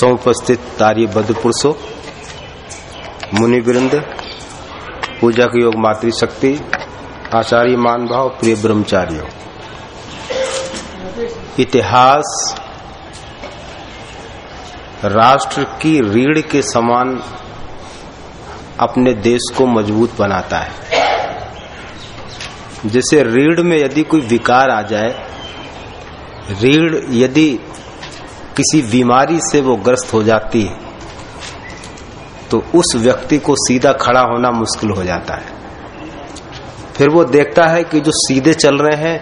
समुपस्थित आर्य बद्ध पुरुषों मुनिवृंद पूजक योग मातृशक्ति आचार्य मान भाव, प्रिय ब्रह्मचारियों। इतिहास राष्ट्र की रीढ़ के समान अपने देश को मज़बूत बनाता है। जैसे रीढ़ में यदि कोई विकार आ जाए, रीढ़ यदि किसी बीमारी से वो ग्रस्त हो जाती है तो उस व्यक्ति को सीधा खड़ा होना मुश्किल हो जाता है। फिर वो देखता है कि जो सीधे चल रहे हैं,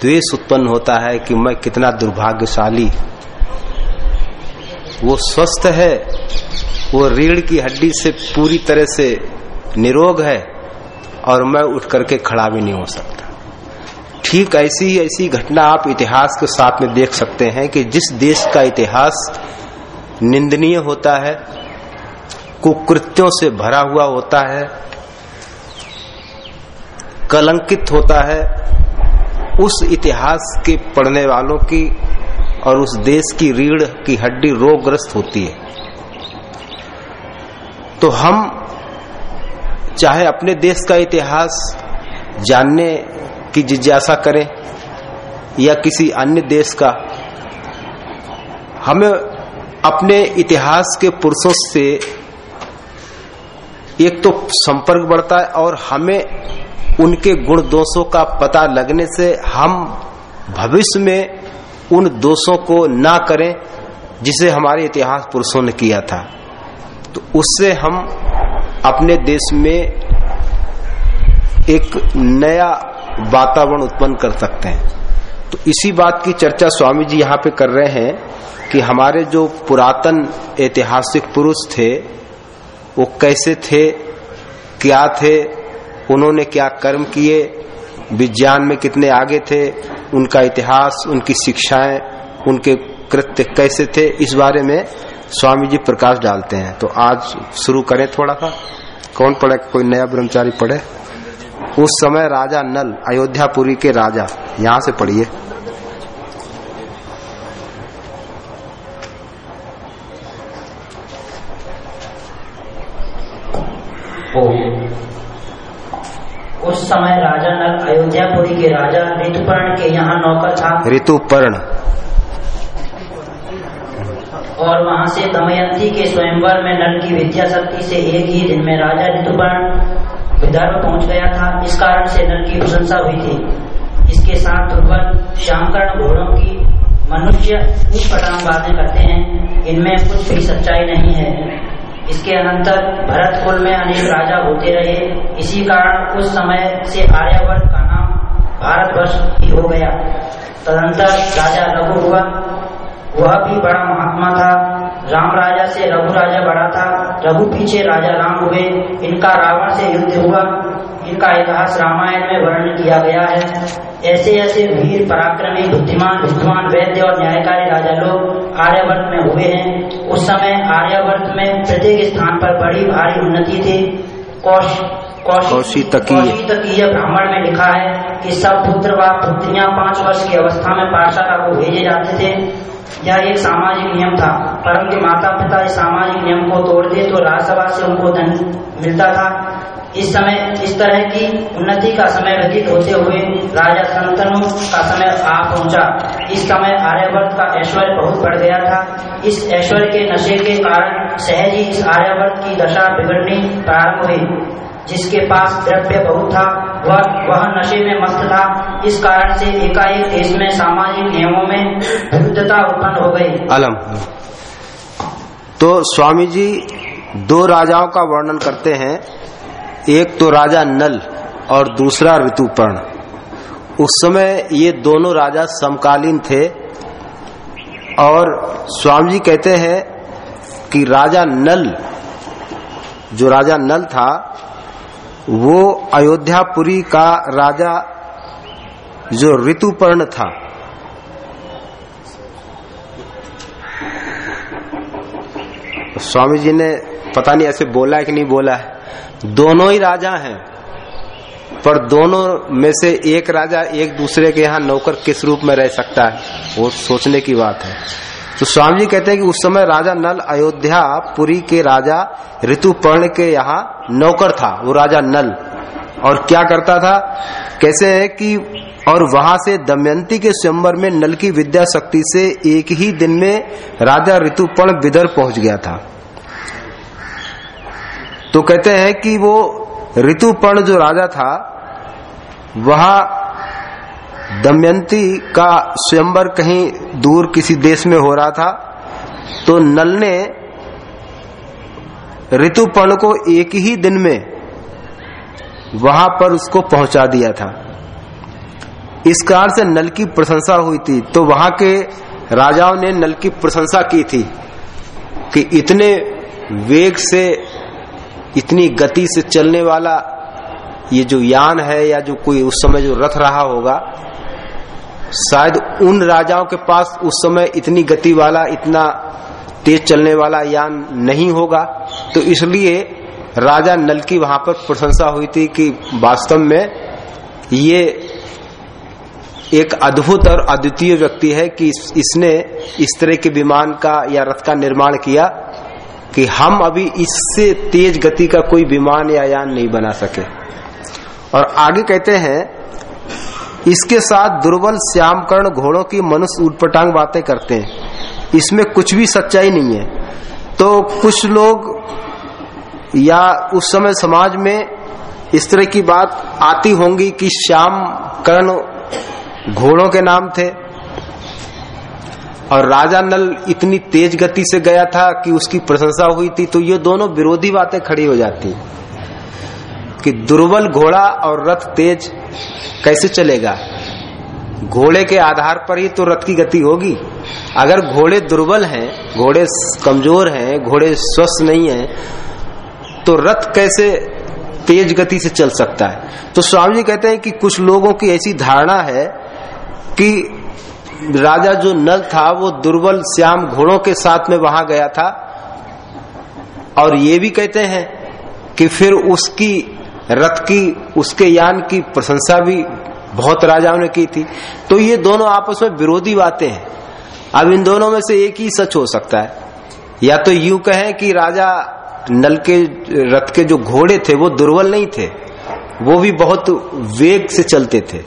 द्वेष उत्पन्न होता है कि मैं कितना दुर्भाग्यशाली। वो स्वस्थ है, वो रीढ़ की हड्डी से पूरी तरह से निरोग है, और मैं उठ करके खड़ा भी नहीं हो सकता। ठीक ऐसी ही ऐसी घटना आप इतिहास के साथ में देख सकते हैं कि जिस देश का इतिहास निंदनीय होता है, कुकृत्यों से भरा हुआ होता है, कलंकित होता है, उस इतिहास के पढ़ने वालों की और उस देश की रीढ़ की हड्डी रोगग्रस्त होती है। तो हम चाहे अपने देश का इतिहास जानने की जिज्ञासा करें या किसी अन्य देश का। हमें अपने इतिहास के पुरुषों से एक तो संपर्क बढ़ता है और हमें उनके गुण दोषों का पता लगने से हम भविष्य में उन दोषों को ना करें जिसे हमारे इतिहास पुरुषों ने किया था। तो उससे हम अपने देश में एक नया वातावरण उत्पन्न कर सकते हैं। तो इसी बात की चर्चा स्वामी जी यहाँ पे कर रहे हैं कि हमारे जो पुरातन ऐतिहासिक पुरुष थे, वो कैसे थे, क्या थे, उन्होंने क्या कर्म किए, विज्ञान में कितने आगे थे, उनका इतिहास, उनकी शिक्षाएँ, उनके कृत्य कैसे थे, इस बारे में स्वामी जी प्रकाश डालते हैं। तो आज शुरू करें थोड़ा सा। कौन पढ़े, कोई नया ब्रह्मचारी पढ़े? उस समय राजा नल अयोध्यापुरी के राजा यहाँ से पढ़िए। उस समय राजा नल अयोध्यापुरी के राजा ऋतुपर्ण के यहाँ नौकर था। ऋतुपर्ण। और वहाँ से दमयंती के स्वयंवर में नल की विद्या शक्ति से एक ही दिन में राजा ऋतुपर्ण विदर्भ पहुँच गया था। इस कारण से नल की प्रशंसा हुई थी। इसके साथ दुर्बल श्यामकर्ण घोड़ों की मनुष्य कुछ पटांग बातें करते हैं। इनमें कुछ भी सच्चाई नहीं है। इसके अनंतर भरत कुल में अनेक राजा होते रहे। इसी कारण उस समय से आर्यवर्त का नाम भारतवर्ष ही हो गया। तदंतर राजा रघु हुआ। वह भी बड़ा महात्मा था। राम राजा से रघु राजा बड़ा था। रघु पीछे राजा राम हुए। इनका रावण से युद्ध हुआ। इनका इतिहास रामायण में वर्णन किया गया है। ऐसे ऐसे वीर पराक्रमी, बुद्धिमान, विद्वान, वैद्य और न्यायकारी राजा लोग आर्यवर्त में हुए हैं। उस समय आर्यवर्त में प्रत्येक स्थान पर बड़ी भारी उन्नति थी। कौश कौशी तकीय। ब्राह्मण में लिखा है कि सब पुत्र व पुत्रियाँ पाँच वर्ष की अवस्था में पाठशाला को भेजे जाते थे। यह एक सामाजिक नियम था परंतु माता पिता इस सामाजिक नियम को तोड़ दे तो राज्यसभा से उनको धन मिलता था। इस समय इस तरह की उन्नति का समय व्यतीत होते हुए राजा संतनु का समय आ पहुँचा। इस समय आर्यवर्त का ऐश्वर्य बहुत बढ़ गया था। इस ऐश्वर्य के नशे के कारण सहज ही इस आर्यवर्त की दशा बिगड़नी प्रारंभ हुई। जिसके पास द्रव्य बहुत था, वह वह नशे में मस्त था। इस कारण से एकाएक देश में सामाजिक नियमों में विरुद्धता उत्पन्न हो गई। अलम। तो स्वामी जी दो राजाओं का वर्णन करते हैं। एक तो राजा नल और दूसरा ऋतुपर्ण। उस समय ये दोनों राजा समकालीन थे और स्वामी जी कहते हैं कि राजा नल, जो राजा नल था वो अयोध्यापुरी का राजा जो ऋतुपर्ण था। स्वामी जी ने पता नहीं ऐसे बोला है कि नहीं बोला है। दोनों ही राजा हैं, पर दोनों में से एक राजा एक दूसरे के यहाँ नौकर किस रूप में रह सकता है, वो सोचने की बात है। तो स्वामी जी कहते हैं कि उस समय राजा नल अयोध्या पुरी के राजा ऋतुपर्ण के यहाँ नौकर था, वो राजा नल। और क्या करता था? कैसे है कि, और वहाँ से दमयंती के स्वयंवर में नल की विद्या शक्ति से एक ही दिन में राजा ऋतुपर्ण विदर पहुँच गया था। तो कहते हैं कि वो ऋतुपर्ण जो राजा था, वह दमयंती का स्वयंवर कहीं दूर किसी देश में हो रहा था तो नल ने ऋतुपर्ण को एक ही दिन में वहाँ पर उसको पहुँचा दिया था। इस कारण से नल की प्रशंसा हुई थी। तो वहाँ के राजाओं ने नल की प्रशंसा की थी कि इतने वेग से, इतनी गति से चलने वाला ये जो यान है या जो कोई उस समय जो रथ रहा होगा शायद उन राजाओं के पास उस समय इतनी गति वाला इतना तेज चलने वाला यान नहीं होगा। तो इसलिए राजा नल की वहाँ पर प्रशंसा हुई थी कि वास्तव में ये एक अद्भुत और अद्वितीय व्यक्ति है कि इस, इसने इस तरह के विमान का या रथ का निर्माण किया कि हम अभी इससे तेज गति का कोई विमान या यान नहीं बना सके। और आगे कहते हैं इसके साथ दुर्बल श्यामकर्ण घोड़ों की मनुष्य उटपटांग बातें करते हैं। इसमें कुछ भी सच्चाई नहीं है। तो कुछ लोग या उस समय समाज में इस तरह की बात आती होंगी कि श्याम कर्ण घोड़ों के नाम थे और राजा नल इतनी तेज गति से गया था कि उसकी प्रशंसा हुई थी तो ये दोनों विरोधी बातें खड़ी हो जाती। कि दुर्बल घोड़ा और रथ तेज कैसे चलेगा? घोड़े के आधार पर ही तो रथ की गति होगी। अगर घोड़े दुर्बल हैं, घोड़े कमज़ोर हैं, घोड़े स्वस्थ नहीं हैं तो रथ कैसे तेज गति से चल सकता है? तो स्वामी जी कहते हैं कि कुछ लोगों की ऐसी धारणा है कि राजा जो नल था, वो दुर्बल श्याम घोड़ों के साथ में वहाँ गया था। और ये भी कहते हैं कि फिर उसकी रथ की, उसके यान की प्रशंसा भी बहुत राजाओं ने की थी। तो ये दोनों आपस में विरोधी बातें हैं। अब इन दोनों में से एक ही सच हो सकता है। या तो यूँ कहें कि राजा नल के, रथ के जो घोड़े थे, वो दुर्बल नहीं थे। वो भी बहुत वेग से चलते थे।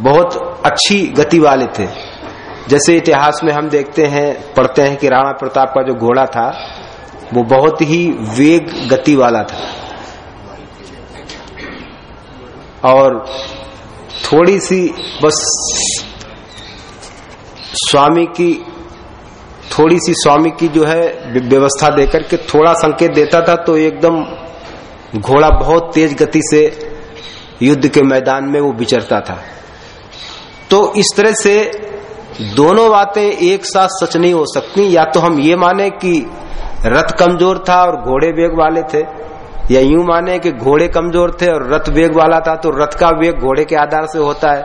बहुत अच्छी गति वाले थे। जैसे इतिहास में हम देखते हैं, पढ़ते हैं कि राणा प्रताप का जो घोड़ा था, वो बहुत ही वेग गति वाला था। और थोड़ी सी बस स्वामी की, थोड़ी सी स्वामी की जो है व्यवस्था देकर के थोड़ा संकेत देता था तो एकदम घोड़ा बहुत तेज गति से युद्ध के मैदान में वो विचरता था। तो इस तरह से दोनों बातें एक साथ सच नहीं हो सकती। या तो हम ये माने कि रथ कमज़ोर था और घोड़े वेग वाले थे या यूँ माने कि घोड़े कमज़ोर थे और रथ वेग वाला था तो रथ का वेग घोड़े के आधार से होता है।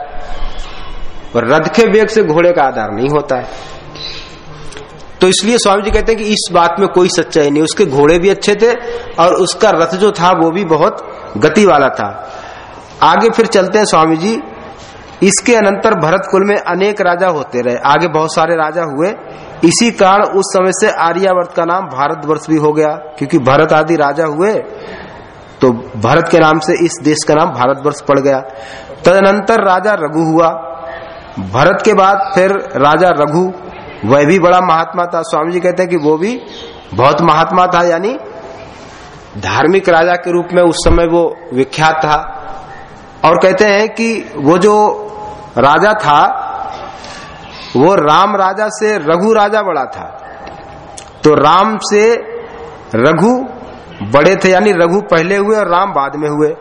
और रथ के वेग से घोड़े का आधार नहीं होता है। तो इसलिए स्वामी जी कहते हैं कि इस बात में कोई सच्चाई नहीं। उसके घोड़े भी अच्छे थे और उसका रथ जो था, वो भी बहुत गति वाला था। आगे फिर चलते हैं स्वामी जी। इसके अनंतर भरत कुल में अनेक राजा होते रहे। आगे बहुत सारे राजा हुए। इसी कारण उस समय से आर्यावर्त का नाम भारतवर्ष भी हो गया, क्योंकि भरत आदि राजा हुए। तो भरत के नाम से इस देश का नाम भारतवर्ष पड़ गया। तदनंतर राजा रघु हुआ। भरत के बाद फिर राजा रघु, वह भी बड़ा महात्मा था। स्वामी जी कहते हैं कि वो भी बहुत महात्मा था, यानी धार्मिक राजा के रूप में उस समय वो विख्यात था। और कहते हैं कि वो जो राजा था, वो राम राजा से रघु राजा बड़ा था। तो राम से रघु बड़े थे, यानी रघु पहले हुए और राम बाद में हुए।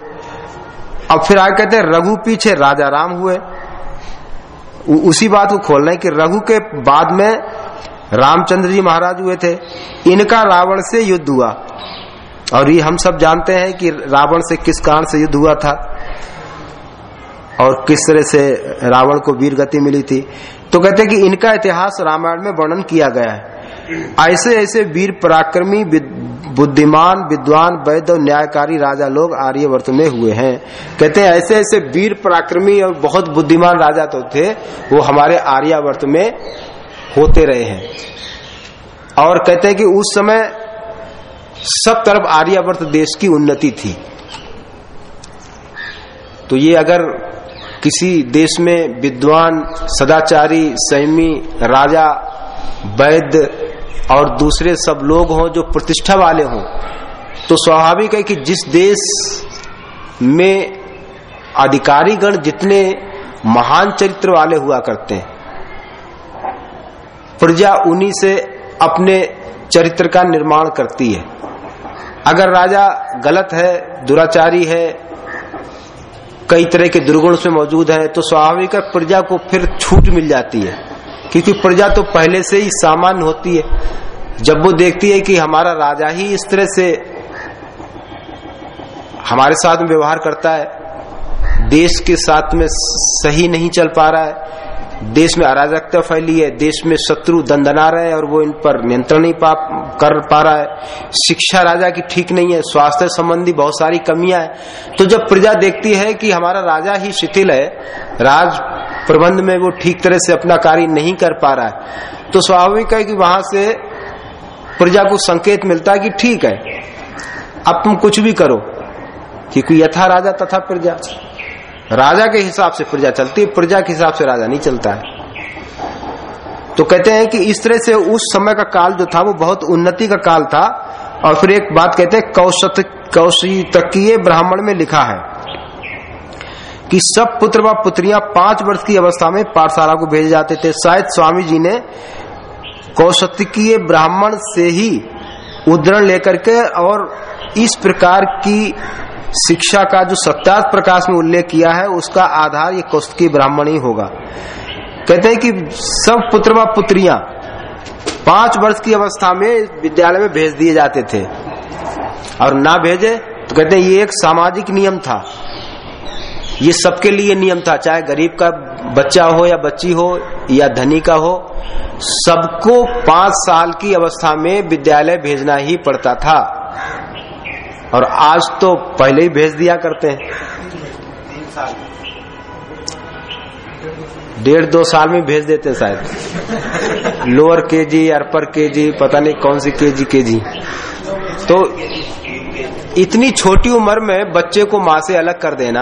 अब फिर आगे कहते हैं, रघु पीछे राजा राम हुए। उसी बात को खोलना है कि रघु के बाद में रामचंद्र जी महाराज हुए थे। इनका रावण से युद्ध हुआ। और ये हम सब जानते हैं कि रावण से किस कारण से युद्ध हुआ था। और किस तरह से रावण को वीर गति मिली थी। तो कहते हैं कि इनका इतिहास रामायण में वर्णन किया गया है। ऐसे ऐसे वीर पराक्रमी बुद्धिमान, विद्वान, वैद्य और न्यायकारी राजा लोग आर्यवर्त में हुए हैं। कहते हैं, ऐसे ऐसे वीर पराक्रमी और बहुत बुद्धिमान राजा तो थे, वो हमारे आर्यावर्त में होते रहे हैं। और कहते हैं कि उस समय सब तरफ़ आर्यावर्त देश की उन्नति थी। तो ये अगर किसी देश में विद्वान, सदाचारी संयमी राजा, वैद्य और दूसरे सब लोग हों जो प्रतिष्ठा वाले हों तो स्वाभाविक है कि जिस देश में अधिकारी गण जितने महान चरित्र वाले हुआ करते हैं, प्रजा उन्हीं से अपने चरित्र का निर्माण करती है। अगर राजा गलत है, दुराचारी है, कई तरह के दुर्गुण से मौजूद है तो स्वाभाविक प्रजा को फिर छूट मिल जाती है। क्योंकि प्रजा तो पहले से ही सामान्य होती है। जब वो देखती है कि हमारा राजा ही इस तरह से हमारे साथ में व्यवहार करता है, देश के साथ में सही नहीं चल पा रहा है, देश में अराजकता फैली है, देश में शत्रु दंदना रहे हैं और वो इन पर नियंत्रण नहीं पा, कर पा रहा है। शिक्षा राजा की ठीक नहीं है, स्वास्थ्य संबंधी बहुत सारी कमियाँ है। तो जब प्रजा देखती है कि हमारा राजा ही शिथिल है, राज प्रबंध में वो ठीक तरह से अपना कार्य नहीं कर पा रहा है। तो स्वाभाविक है कि वहाँ से प्रजा को संकेत मिलता है कि ठीक है, अब तुम कुछ भी करो, क्योंकि यथा राजा तथा प्रजा। राजा के हिसाब से प्रजा चलती है, प्रजा के हिसाब से राजा नहीं चलता है। तो कहते हैं कि इस तरह से उस समय का काल जो था, वो बहुत उन्नति का काल था। और फिर एक बात कहते हैं कौशत कौशितकीय ब्राह्मण में लिखा है। कि सब पुत्र व पुत्रियाँ पाँच वर्ष की अवस्था में पाठशाला को भेजे जाते थे। शायद स्वामी जी ने कौशतिकीय ब्राह्मण से ही उद्धरण लेकर के और इस प्रकार की शिक्षा का जो सत्यार्थ प्रकाश में उल्लेख किया है, उसका आधार ये कौस्तकी ब्राह्मण ही होगा। कहते हैं कि सब पुत्र व पुत्रियाँ पाँच वर्ष की अवस्था में विद्यालय में भेज दिए जाते थे। और ना भेजे तो कहते हैं ये एक सामाजिक नियम था। ये सबके लिए नियम था, चाहे गरीब का बच्चा हो या बच्ची हो या धनी का हो, सबको पाँच साल की अवस्था में विद्यालय भेजना ही पड़ता था। और आज तो पहले ही भेज दिया करते हैं। डेढ़ दो साल में भेज देते हैं शायद। लोअर केजी, अपर केजी, पता नहीं कौन सी केजी केजी। तो इतनी छोटी उम्र में बच्चे को माँ से अलग कर देना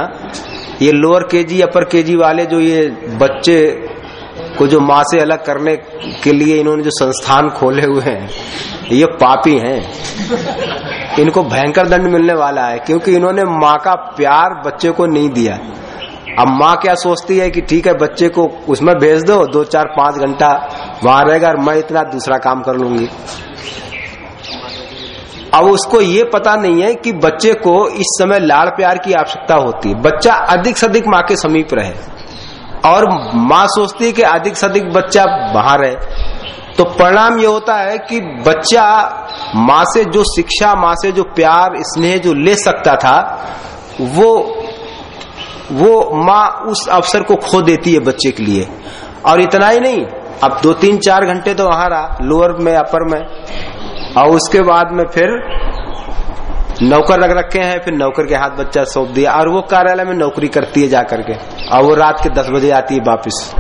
ये लोअर केजी अपर केजी वाले जो ये बच्चे को जो माँ से अलग करने के लिए इन्होंने जो संस्थान खोले हुए हैं, ये पापी हैं। इनको भयंकर दंड मिलने वाला है, क्योंकि इन्होंने माँ का प्यार बच्चे को नहीं दिया। अब माँ क्या सोचती है कि ठीक है, बच्चे को उसमें भेज दो दो, चार, पाँच घंटा वहाँ रहेगा और मैं इतना दूसरा काम कर लूँगी। अब उसको ये पता नहीं है कि बच्चे को इस समय लाड़ प्यार की आवश्यकता होती है। बच्चा अधिक से अधिक माँ के समीप रहे और माँ सोचती है कि अधिक से अधिक बच्चा बाहर है। तो परिणाम ये होता है कि बच्चा माँ से जो शिक्षा, माँ से जो प्यार, स्नेह जो ले सकता था, वो वो माँ उस अवसर को खो देती है बच्चे के लिए। और इतना ही नहीं, अब दो तीन चार घंटे तो वहाँ रहा, लोअर में, अपर में। और उसके बाद में फिर नौकर रख रखे हैं, फिर नौकर के हाथ बच्चा सौंप दिया और वो कार्यालय में नौकरी करती है जाकर के। और वो रात के दस बजे आती है वापिस।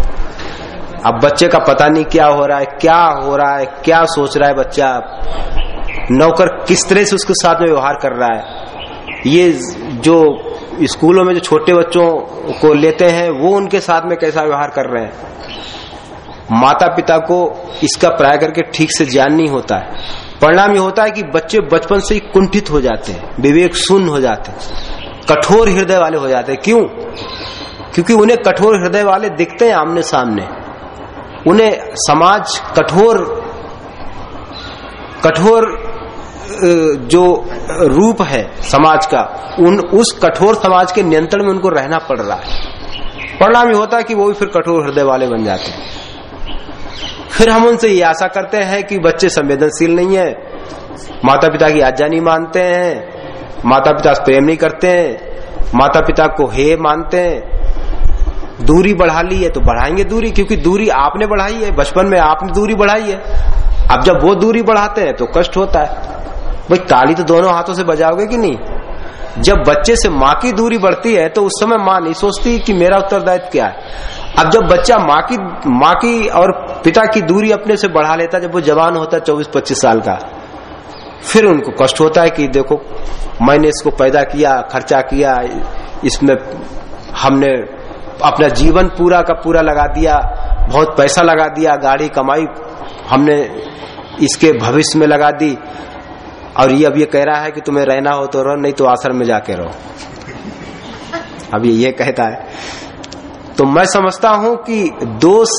अब बच्चे का पता नहीं क्या हो रहा है, क्या हो रहा है, क्या सोच रहा है बच्चा। नौकर किस तरह से उसके साथ में व्यवहार कर रहा है। ये जो स्कूलों में जो छोटे बच्चों को लेते हैं, वो उनके साथ में कैसा व्यवहार कर रहे हैं। माता पिता को इसका प्राय करके ठीक से ज्ञान नहीं होता है। परिणाम ये होता है कि बच्चे बचपन से ही कुंठित हो जाते हैं विवेक शून्य हो जाते हैं, कठोर हृदय वाले हो जाते हैं। क्यों? क्योंकि उन्हें कठोर हृदय वाले दिखते हैं आमने सामने। उन्हें समाज कठोर कठोर जो रूप है समाज का, उन, उस कठोर समाज के नियंत्रण में उनको रहना पड़ रहा है। परिणाम ये होता है कि वो भी फिर कठोर हृदय वाले बन जाते हैं। फिर हम उनसे ये आशा करते हैं कि बच्चे संवेदनशील नहीं है। माता पिता की आज्ञा नहीं मानते हैं। माता पिता प्रेम नहीं करते हैं। माता पिता को हे मानते हैं। दूरी बढ़ा ली है तो बढ़ाएँगे दूरी, क्योंकि दूरी आपने बढ़ाई है। बचपन में आपने दूरी बढ़ाई है। अब जब वो दूरी बढ़ाते हैं तो कष्ट होता है। भाई, ताली तो दोनों हाथों से बजाओगे कि नहीं? जब बच्चे से माँ की दूरी बढ़ती है तो उस समय माँ नहीं सोचती कि मेरा उत्तरदायित्व क्या है। अब जब बच्चा माँ की माँ की और पिता की दूरी अपने से बढ़ा लेता, जब वो जवान होता है चौबीस पच्चीस साल का, फिर उनको कष्ट होता है कि देखो, मैंने इसको पैदा किया, खर्चा किया, इसमें हमने अपना जीवन पूरा का पूरा लगा दिया, बहुत पैसा लगा दिया, गाड़ी कमाई, हमने इसके भविष्य में लगा दी। और ये अब ये कह रहा है कि तुम्हें रहना हो तो रहो, नहीं तो आश्रम में जाके रहो। अब ये ये कहता है। तो मैं समझता हूँ कि दोष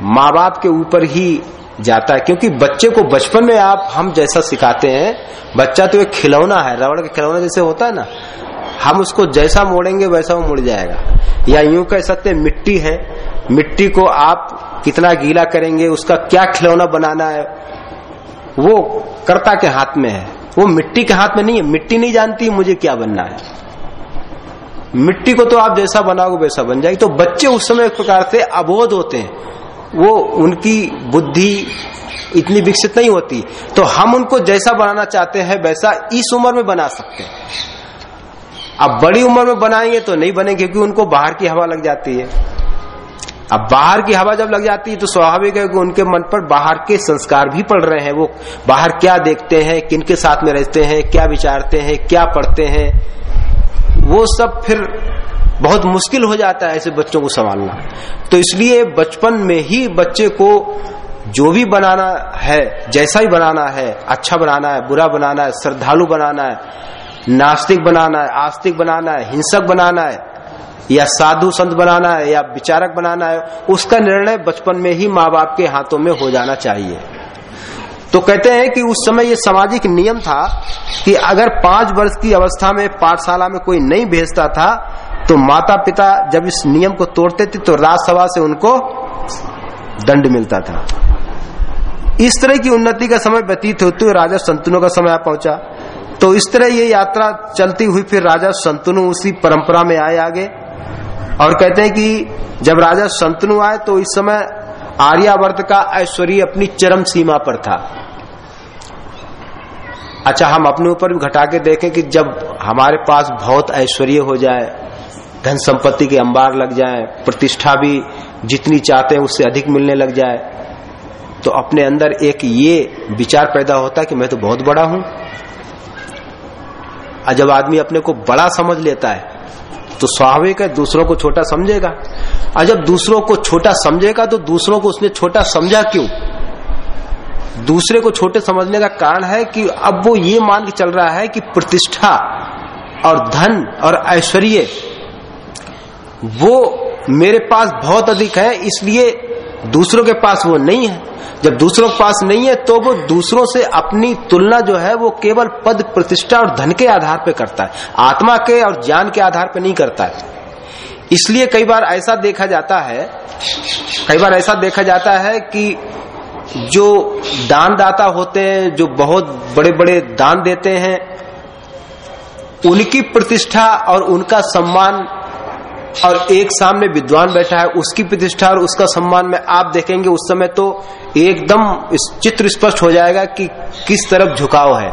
माँ बाप के ऊपर ही जाता है, क्योंकि बच्चे को बचपन में आप, हम जैसा सिखाते हैं, बच्चा तो एक खिलौना है, रबड़ का खिलौना जैसे होता है ना, हम उसको जैसा मोड़ेंगे वैसा वो मुड़ जाएगा। या यूँ कह सकते मिट्टी है, मिट्टी को आप कितना गीला करेंगे, उसका क्या खिलौना बनाना है, वो कर्ता के हाथ में है, वो मिट्टी के हाथ में नहीं है, मिट्टी नहीं जानती मुझे क्या बनना है। मिट्टी को तो आप जैसा बनाओगे वैसा बन जाएगी। तो बच्चे उस समय एक प्रकार से अबोध होते हैं। वो उनकी बुद्धि इतनी विकसित नहीं होती। तो हम उनको जैसा बनाना चाहते हैं, वैसा इस उम्र में बना सकते हैं। अब बड़ी उम्र में बनाएँगे तो नहीं बनेंगे, क्योंकि उनको बाहर की हवा लग जाती है। अब बाहर की हवा जब लग जाती है तो स्वाभाविक है कि उनके मन पर बाहर के संस्कार भी पड़ रहे हैं। वो बाहर क्या देखते हैं, किनके साथ में रहते हैं, क्या विचारते हैं, क्या पढ़ते हैं। वो सब फिर बहुत मुश्किल हो जाता है ऐसे बच्चों को संभालना तो इसलिए बचपन में ही बच्चे को जो भी बनाना है जैसा ही बनाना है अच्छा बनाना है बुरा बनाना है श्रद्धालु बनाना है नास्तिक बनाना है आस्तिक बनाना है हिंसक बनाना है या साधु संत बनाना है या विचारक बनाना है उसका निर्णय बचपन में ही माँ बाप के हाथों में हो जाना चाहिए तो कहते हैं कि उस समय ये सामाजिक नियम था कि अगर पाँच वर्ष की अवस्था में पाठशाला में कोई नहीं भेजता था तो माता पिता जब इस नियम को तोड़ते थे तो राजसभा से उनको दंड मिलता था। इस तरह की उन्नति का समय व्यतीत होते हुए राजा संतनों का समय पहुँचा। तो इस तरह ये यात्रा चलती हुई फिर राजा संतनु उसी परंपरा में आए आगे और कहते हैं कि जब राजा संतनु आए तो इस समय आर्यावर्त का ऐश्वर्य अपनी चरम सीमा पर था। अच्छा हम अपने ऊपर भी घटा के देखें कि जब हमारे पास बहुत ऐश्वर्य हो जाए, धन संपत्ति के अंबार लग जाए, प्रतिष्ठा भी जितनी चाहते हैं उससे अधिक मिलने लग जाए तो अपने अंदर एक ये विचार पैदा होता है कि मैं तो बहुत बड़ा हूँ। और जब आदमी अपने को बड़ा समझ लेता है तो स्वाभाविक है, दूसरों को छोटा समझेगा। और जब दूसरों को छोटा समझेगा तो दूसरों को उसने छोटा समझा क्यों? दूसरे को छोटे समझने का कारण है कि अब वो ये मान के चल रहा है कि प्रतिष्ठा और धन और ऐश्वर्य, वो मेरे पास बहुत अधिक है, इसलिए दूसरों के पास वो नहीं है। जब दूसरों के पास नहीं है तो वो दूसरों से अपनी तुलना जो है, वो केवल पद प्रतिष्ठा और धन के आधार पर करता है। आत्मा के और ज्ञान के आधार पर नहीं करता है। इसलिए कई बार ऐसा देखा जाता है, कई बार ऐसा देखा जाता है कि जो दानदाता होते हैं, जो बहुत बड़े बड़े दान देते हैं, उनकी प्रतिष्ठा और उनका सम्मान और एक सामने विद्वान बैठा है, उसकी प्रतिष्ठा और उसका सम्मान में आप देखेंगे उस समय तो एकदम इस चित्र स्पष्ट हो जाएगा कि किस तरफ़ झुकाव है।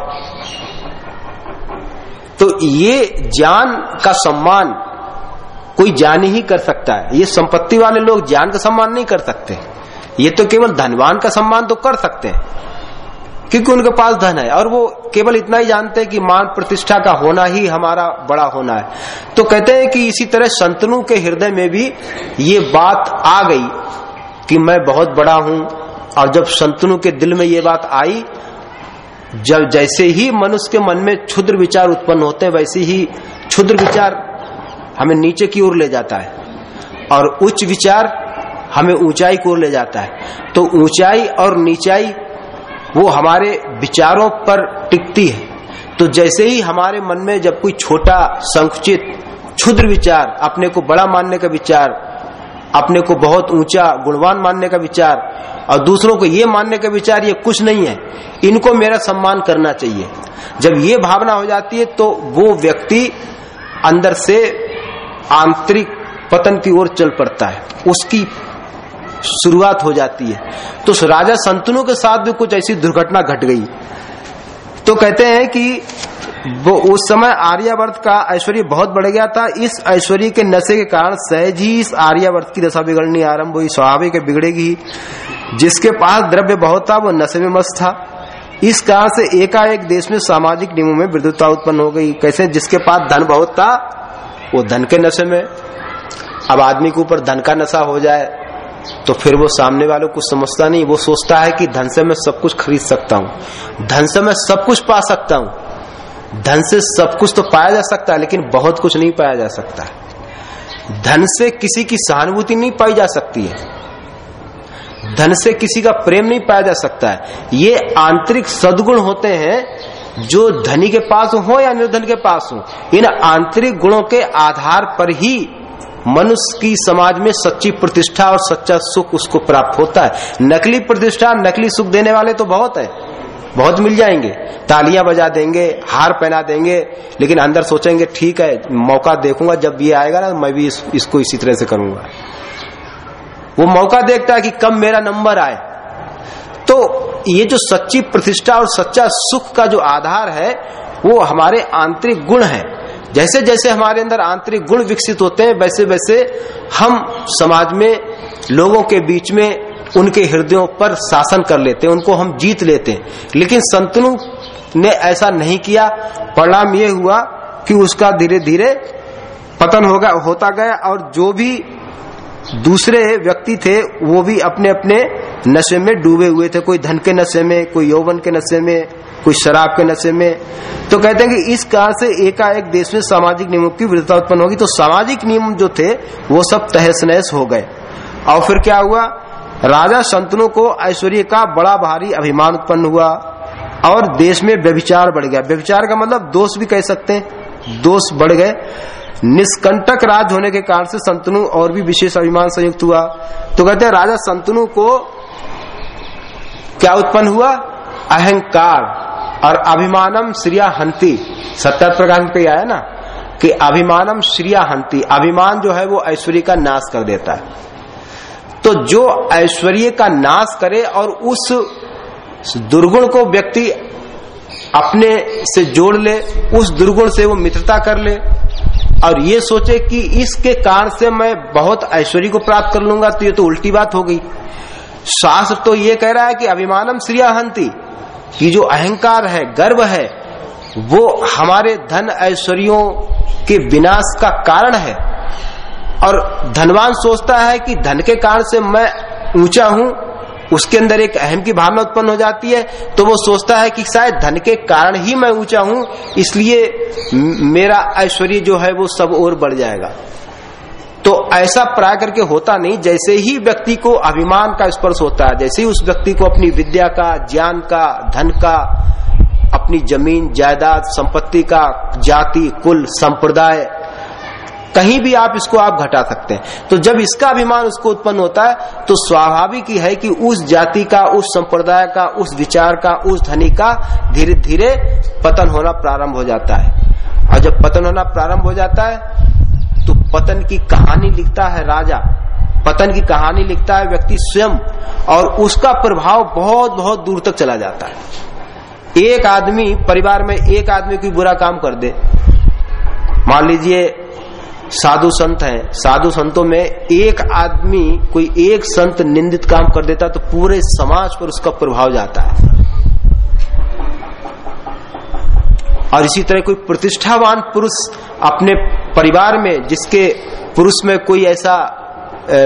तो ये ज्ञान का सम्मान कोई जान ही कर सकता है, ये संपत्ति वाले लोग ज्ञान का सम्मान नहीं कर सकते। ये तो केवल धनवान का सम्मान तो कर सकते हैं, क्योंकि उनके पास धन है, और वो केवल इतना ही जानते हैं कि मान प्रतिष्ठा का होना ही हमारा बड़ा होना है। तो कहते हैं कि इसी तरह संतनु के हृदय में भी ये बात आ गई कि मैं बहुत बड़ा हूँ, और जब संतनु के दिल में ये बात आई, जब जैसे ही मनुष्य के मन में क्षुद्र विचार उत्पन्न होते हैं, वैसे ही क्षुद्र विचार हमें नीचे की ओर ले जाता है, और उच्च विचार हमें ऊंचाई को ले जाता है। तो ऊंचाई और नीचाई वो हमारे विचारों पर टिकती है। तो जैसे ही हमारे मन में जब कोई छोटा, संकुचित, क्षुद्र विचार, अपने को बड़ा मानने का विचार, अपने को बहुत ऊँचा, गुणवान मानने का विचार और दूसरों को ये मानने का विचार, ये कुछ नहीं है। इनको मेरा सम्मान करना चाहिए। जब ये भावना हो जाती है तो वो व्यक्ति अंदर से आंतरिक पतन की ओर चल पड़ता है। उसकी शुरुआत हो जाती है। तो राजा संतनों के साथ भी कुछ ऐसी दुर्घटना घट गई। तो कहते हैं कि वो उस समय आर्यावर्त का ऐश्वर्य बहुत बढ़ गया था। इस ऐश्वर्य के नशे के कारण सहज ही इस आर्यावर्त की दशा बिगड़नी आरंभ हुई स्वाभाविक बिगड़ेगी। जिसके पास द्रव्य बहुत था, वो नशे में मस्त था। इस कारण से एकाएक देश में सामाजिक नियमों में विद्युता उत्पन्न हो गई। कैसे? जिसके पास धन बहुत था, वो धन के नशे में। अब आदमी के ऊपर धन का नशा हो जाए तो फिर वो सामने वालों को समझता नहीं, वो सोचता है कि धन से मैं सब कुछ खरीद सकता हूँ। धन से मैं सब कुछ पा सकता हूँ। धन से सब कुछ तो पाया जा सकता है, लेकिन बहुत कुछ नहीं पाया जा सकता है। धन से किसी की सहानुभूति नहीं पाई जा सकती है। धन से किसी का प्रेम नहीं पाया जा सकता है। ये आंतरिक सदगुण होते हैं जो धनी के पास हो या निर्धन के पास हो, इन आंतरिक गुणों के आधार पर ही मनुष्य की समाज में सच्ची प्रतिष्ठा और सच्चा सुख उसको प्राप्त होता है। नकली प्रतिष्ठा नकली सुख देने वाले तो बहुत है। बहुत मिल जाएँगे। तालियाँ बजा देंगे हार पहना देंगे लेकिन अंदर सोचेंगे ठीक है मौका देखूँगा जब ये आएगा ना मैं भी इस, इसको इसी तरह से करूँगा। वो मौका देखता है कि कब मेरा नंबर आए। तो ये जो सच्ची प्रतिष्ठा और सच्चा सुख का जो आधार है वो हमारे आंतरिक गुण है। जैसे जैसे हमारे अंदर आंतरिक गुण विकसित होते हैं, वैसे वैसे हम समाज में, लोगों के बीच में उनके हृदयों पर शासन कर लेते हैं, उनको हम जीत लेते हैं। लेकिन संतनु ने ऐसा नहीं किया, परिणाम ये हुआ कि उसका धीरे धीरे पतन होगा, होता गया और जो भी दूसरे व्यक्ति थे, वो भी अपने अपने नशे में डूबे हुए थे। कोई धन के नशे में, कोई यौवन के नशे में कोई शराब के नशे में। तो कहते हैं कि इस कारण से एकाएक देश में सामाजिक नियमों की विरुद्धता उत्पन्न होगी। तो सामाजिक नियम जो थे, वो सब तहस नहस हो गए। और फिर क्या हुआ? राजा संतनों को ऐश्वर्य का बड़ा भारी अभिमान उत्पन्न हुआ और देश में व्यभिचार बढ़ गया। व्यभिचार का मतलब दोष भी कह सकते हैं। दोष बढ़ गए। निष्कंटक राज होने के कारण से संतनु और भी विशेष अभिमान संयुक्त हुआ। तो कहते हैं राजा संतनु को क्या उत्पन्न हुआ? अहंकार। और अभिमानम श्रिया हंती। सत्तर प्रकार पे आया ना कि अभिमानम श्रिया हंती। अभिमान जो है वो ऐश्वर्य का नाश कर देता है। तो जो ऐश्वर्य का नाश करे और उस दुर्गुण को व्यक्ति अपने से जोड़ ले, उस दुर्गुण से वो मित्रता कर ले और ये सोचे कि इसके कारण से मैं बहुत ऐश्वर्य को प्राप्त कर लूँगा तो ये तो उल्टी बात हो गई। शास्त्र तो ये कह रहा है कि अभिमानम श्रियाहंती कि जो अहंकार है, गर्व है, वो हमारे धन ऐश्वर्यों के विनाश का कारण है। और धनवान सोचता है कि धन के कारण से मैं ऊँचा हूँ, उसके अंदर एक अहम की भावना उत्पन्न हो जाती है तो वो सोचता है कि शायद धन के कारण ही मैं ऊँचा हूँ, इसलिए मेरा ऐश्वर्य जो है वो सब और बढ़ जाएगा। तो ऐसा प्राय करके होता नहीं, जैसे ही व्यक्ति को अभिमान का स्पर्श होता है, जैसे ही उस व्यक्ति को अपनी विद्या का, ज्ञान का, धन का, अपनी ज़मीन, जायदाद, संपत्ति का, जाति, कुल, संप्रदाय, कहीं भी आप इसको आप घटा सकते हैं। तो जब इसका अभिमान उसको उत्पन्न होता है तो स्वाभाविक ही है कि उस जाति का, उस संप्रदाय का, उस विचार का, उस धनी का धीरे धीरे पतन होना प्रारंभ हो जाता है। और जब पतन होना प्रारंभ हो जाता है तो पतन की कहानी लिखता है राजा। पतन की कहानी लिखता है व्यक्ति स्वयं, और उसका प्रभाव बहुत बहुत दूर तक चला जाता है। एक आदमी, परिवार में एक आदमी कोई बुरा काम कर दे। मान लीजिए, साधु संत हैं। साधु संतों में एक आदमी कोई एक संत निंदित काम कर देता तो पूरे समाज पर उसका प्रभाव जाता है। और इसी तरह कोई प्रतिष्ठावान पुरुष अपने परिवार में जिसके पुरुष में कोई ऐसा ए,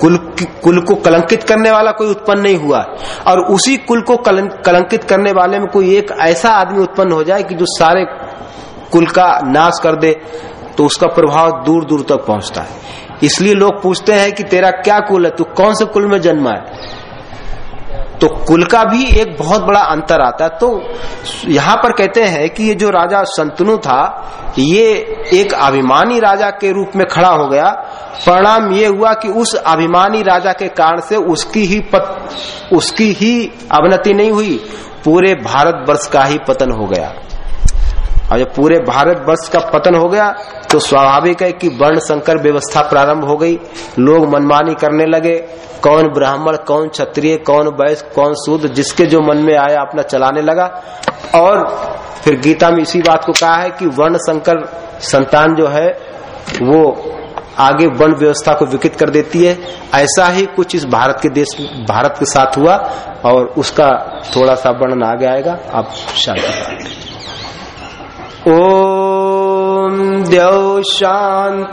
कुल कुल को कलंकित करने वाला कोई उत्पन्न नहीं हुआ और उसी कुल को कलंकित करने वाले में कोई एक ऐसा आदमी उत्पन्न हो जाए कि जो सारे कुल का नाश कर दे तो उसका प्रभाव दूर दूर तक पहुँचता है। इसलिए लोग पूछते हैं कि तेरा क्या कुल है? तू कौन से कुल में जन्मा है? तो कुल का भी एक बहुत बड़ा अंतर आता है। तो यहाँ पर कहते हैं कि ये जो राजा संतनु था ये एक अभिमानी राजा के रूप में खड़ा हो गया। परिणाम ये हुआ कि उस अभिमानी राजा के कारण से उसकी ही पत, उसकी ही अवनति नहीं हुई। पूरे भारत वर्ष का ही पतन हो गया। और जब पूरे भारत वर्ष का पतन हो गया तो स्वाभाविक है कि वर्ण संकर व्यवस्था प्रारंभ हो गई। लोग मनमानी करने लगे। कौन ब्राह्मण, कौन क्षत्रिय, कौन वैश्य कौन शूद्र, जिसके जो मन में आया अपना चलाने लगा। और फिर गीता में इसी बात को कहा है कि वर्ण संकर संतान जो है, वो आगे वर्ण व्यवस्था को विकसित कर देती है। ऐसा ही कुछ इस भारत के देश, भारत के साथ हुआ और उसका थोड़ा सा वर्णन आगे आएगा। आप शांति ओम द्यौ शांतिरंतरिक्षं